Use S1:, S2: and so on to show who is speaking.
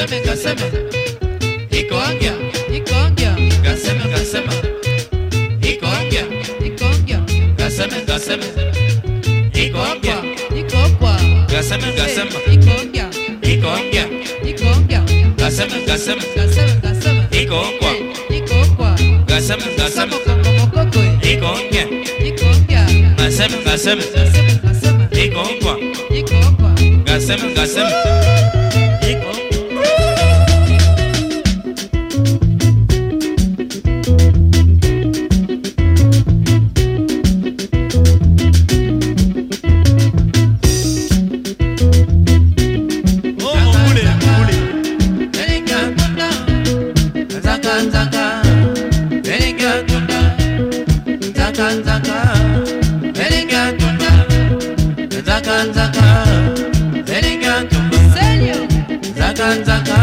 S1: Gaseme, gaseme, ikoangia,
S2: Ikongia,
S1: gaseme, gaseme, ikoangia,
S2: ikongia,
S1: gaseme, gaseme, ikoangia,
S2: ikokwa,
S1: gaseme, gaseme,
S2: ikongia,
S1: ikoangia,
S2: ikongia,
S1: gaseme, gaseme,
S2: gasema, gasema,
S1: ikokwa,
S2: ikokwa,
S1: gaseme, gaseme,
S2: samokongo mokoko,
S1: ikoangia,
S2: ikongia,
S1: gaseme, gaseme,
S2: gasema, gasema,
S1: ikokwa,
S2: ikokwa,
S1: gaseme, gaseme, nzaka eringa ntunda nzaka nzaka eringa ntuma nzaka nzaka